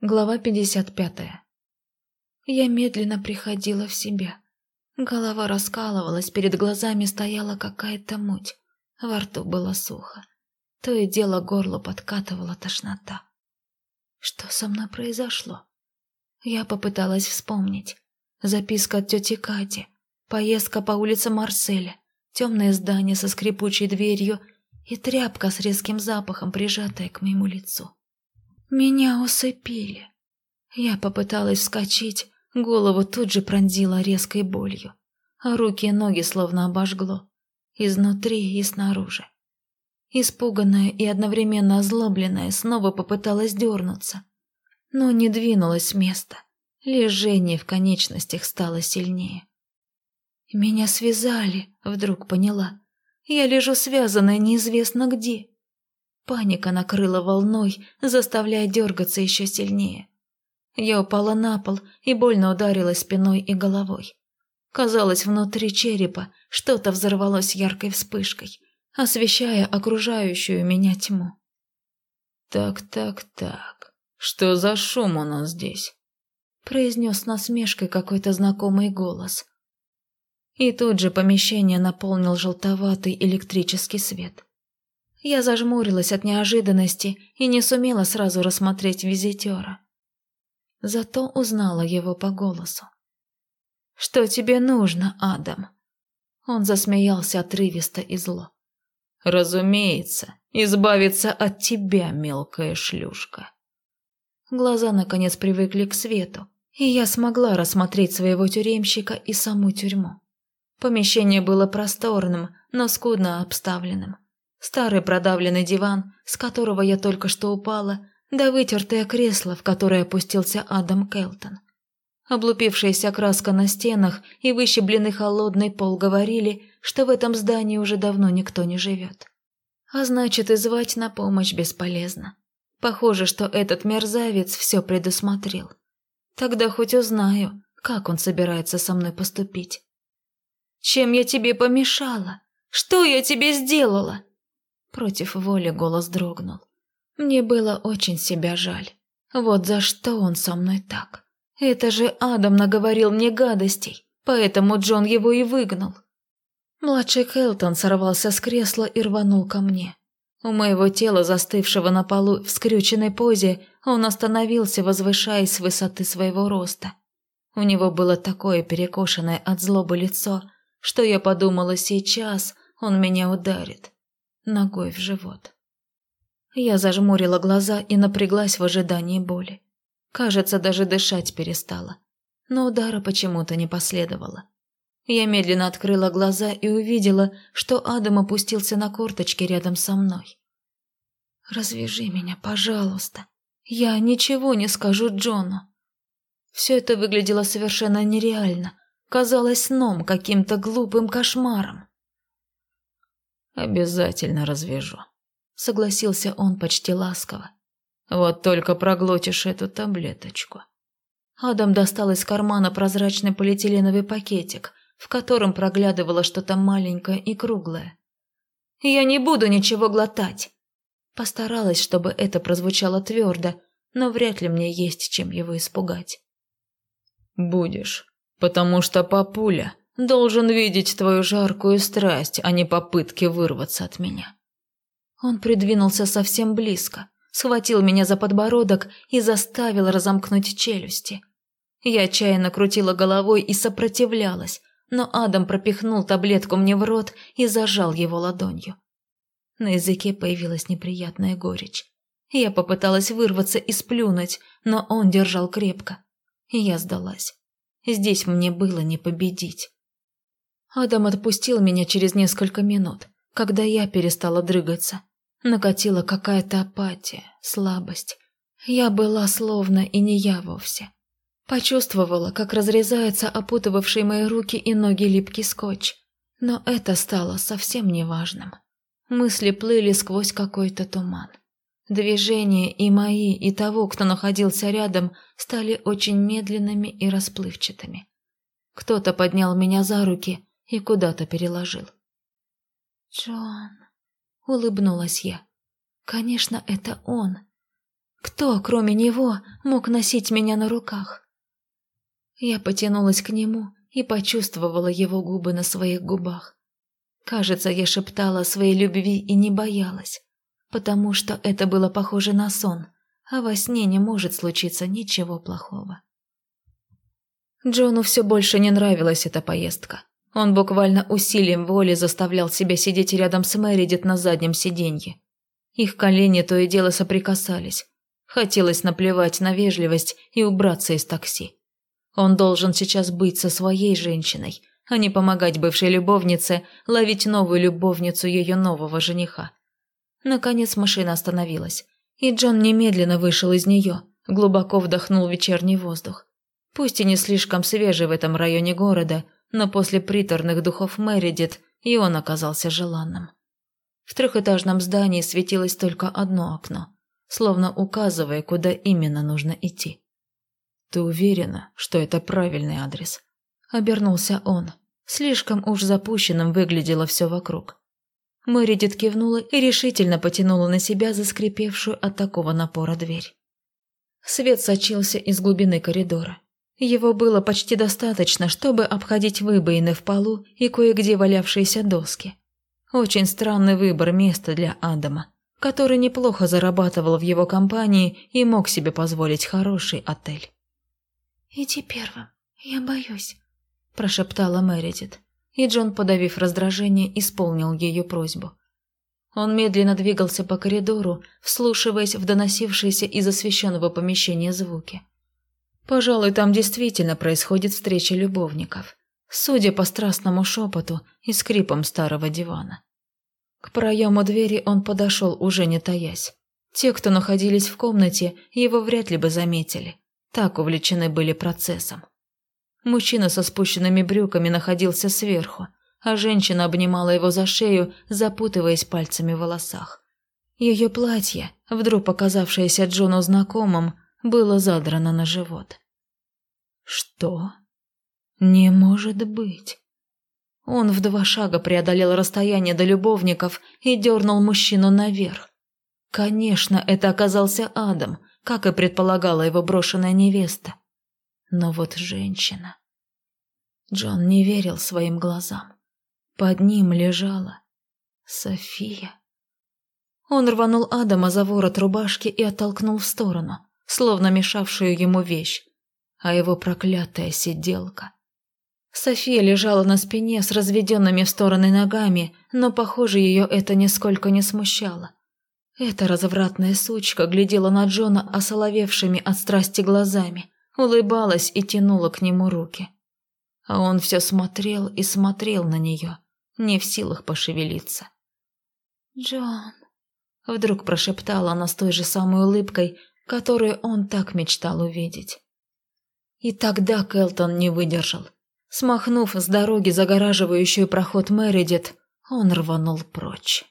Глава 55. Я медленно приходила в себя. Голова раскалывалась, перед глазами стояла какая-то муть. Во рту было сухо. То и дело горло подкатывала тошнота. Что со мной произошло? Я попыталась вспомнить. Записка от тети Кати, поездка по улице Марселя, темное здание со скрипучей дверью и тряпка с резким запахом, прижатая к моему лицу. Меня усыпили. Я попыталась вскочить, голову тут же пронзила резкой болью, а руки и ноги словно обожгло, изнутри и снаружи. Испуганная и одновременно озлобленная снова попыталась дернуться, но не двинулась с места. Лежение в конечностях стало сильнее. Меня связали, вдруг поняла. Я лежу связанная неизвестно где. Паника накрыла волной, заставляя дергаться еще сильнее. Я упала на пол и больно ударилась спиной и головой. Казалось, внутри черепа что-то взорвалось яркой вспышкой, освещая окружающую меня тьму. «Так, так, так, что за шум у нас здесь?» произнес насмешкой какой-то знакомый голос. И тут же помещение наполнил желтоватый электрический свет. Я зажмурилась от неожиданности и не сумела сразу рассмотреть визитера. Зато узнала его по голосу. «Что тебе нужно, Адам?» Он засмеялся отрывисто и зло. «Разумеется, избавиться от тебя, мелкая шлюшка». Глаза наконец привыкли к свету, и я смогла рассмотреть своего тюремщика и саму тюрьму. Помещение было просторным, но скудно обставленным. Старый продавленный диван, с которого я только что упала, да вытертое кресло, в которое опустился Адам Келтон. Облупившаяся краска на стенах и выщебленный холодный пол говорили, что в этом здании уже давно никто не живет. А значит, и звать на помощь бесполезно. Похоже, что этот мерзавец все предусмотрел. Тогда хоть узнаю, как он собирается со мной поступить. «Чем я тебе помешала? Что я тебе сделала?» Против воли голос дрогнул. Мне было очень себя жаль. Вот за что он со мной так. Это же Адам наговорил мне гадостей, поэтому Джон его и выгнал. Младший Хелтон сорвался с кресла и рванул ко мне. У моего тела, застывшего на полу в скрюченной позе, он остановился, возвышаясь с высоты своего роста. У него было такое перекошенное от злобы лицо, что я подумала, сейчас он меня ударит ногой в живот. Я зажмурила глаза и напряглась в ожидании боли. Кажется, даже дышать перестала. Но удара почему-то не последовало. Я медленно открыла глаза и увидела, что Адам опустился на корточки рядом со мной. «Развяжи меня, пожалуйста. Я ничего не скажу Джону». Все это выглядело совершенно нереально, казалось сном, каким-то глупым кошмаром. «Обязательно развяжу», — согласился он почти ласково. «Вот только проглотишь эту таблеточку». Адам достал из кармана прозрачный полиэтиленовый пакетик, в котором проглядывало что-то маленькое и круглое. «Я не буду ничего глотать!» Постаралась, чтобы это прозвучало твердо, но вряд ли мне есть чем его испугать. «Будешь, потому что папуля Должен видеть твою жаркую страсть, а не попытки вырваться от меня. Он придвинулся совсем близко, схватил меня за подбородок и заставил разомкнуть челюсти. Я отчаянно крутила головой и сопротивлялась, но Адам пропихнул таблетку мне в рот и зажал его ладонью. На языке появилась неприятная горечь. Я попыталась вырваться и сплюнуть, но он держал крепко. Я сдалась. Здесь мне было не победить. Адам отпустил меня через несколько минут, когда я перестала дрыгаться. Накатила какая-то апатия, слабость. Я была словно и не я вовсе. Почувствовала, как разрезается опутывавший мои руки и ноги липкий скотч. Но это стало совсем неважным. Мысли плыли сквозь какой-то туман. Движения и мои, и того, кто находился рядом, стали очень медленными и расплывчатыми. Кто-то поднял меня за руки и куда-то переложил. «Джон», — улыбнулась я. «Конечно, это он. Кто, кроме него, мог носить меня на руках? Я потянулась к нему и почувствовала его губы на своих губах. Кажется, я шептала о своей любви и не боялась, потому что это было похоже на сон, а во сне не может случиться ничего плохого. Джону все больше не нравилась эта поездка. Он буквально усилием воли заставлял себя сидеть рядом с Мэридит на заднем сиденье. Их колени то и дело соприкасались. Хотелось наплевать на вежливость и убраться из такси. Он должен сейчас быть со своей женщиной, а не помогать бывшей любовнице ловить новую любовницу ее нового жениха. Наконец машина остановилась, и Джон немедленно вышел из нее, глубоко вдохнул вечерний воздух. Пусть и не слишком свежий в этом районе города, но после приторных духов Мэридит и он оказался желанным. В трехэтажном здании светилось только одно окно, словно указывая, куда именно нужно идти. «Ты уверена, что это правильный адрес?» Обернулся он. Слишком уж запущенным выглядело все вокруг. Мэридит кивнула и решительно потянула на себя заскрипевшую от такого напора дверь. Свет сочился из глубины коридора. Его было почти достаточно, чтобы обходить выбоины в полу и кое-где валявшиеся доски. Очень странный выбор места для Адама, который неплохо зарабатывал в его компании и мог себе позволить хороший отель. «Иди первым, я боюсь», – прошептала Мэридит, и Джон, подавив раздражение, исполнил ее просьбу. Он медленно двигался по коридору, вслушиваясь в доносившиеся из освещенного помещения звуки. Пожалуй, там действительно происходит встреча любовников, судя по страстному шепоту и скрипам старого дивана. К проему двери он подошел, уже не таясь. Те, кто находились в комнате, его вряд ли бы заметили. Так увлечены были процессом. Мужчина со спущенными брюками находился сверху, а женщина обнимала его за шею, запутываясь пальцами в волосах. Ее платье, вдруг показавшееся Джону знакомым, было задрано на живот. Что? Не может быть. Он в два шага преодолел расстояние до любовников и дернул мужчину наверх. Конечно, это оказался Адам, как и предполагала его брошенная невеста. Но вот женщина... Джон не верил своим глазам. Под ним лежала София. Он рванул Адама за ворот рубашки и оттолкнул в сторону словно мешавшую ему вещь, а его проклятая сиделка. София лежала на спине с разведенными в стороны ногами, но, похоже, ее это нисколько не смущало. Эта развратная сучка глядела на Джона осоловевшими от страсти глазами, улыбалась и тянула к нему руки. А он все смотрел и смотрел на нее, не в силах пошевелиться. «Джон», — вдруг прошептала она с той же самой улыбкой, которую он так мечтал увидеть. И тогда Келтон не выдержал. Смахнув с дороги загораживающую проход Мэридит, он рванул прочь.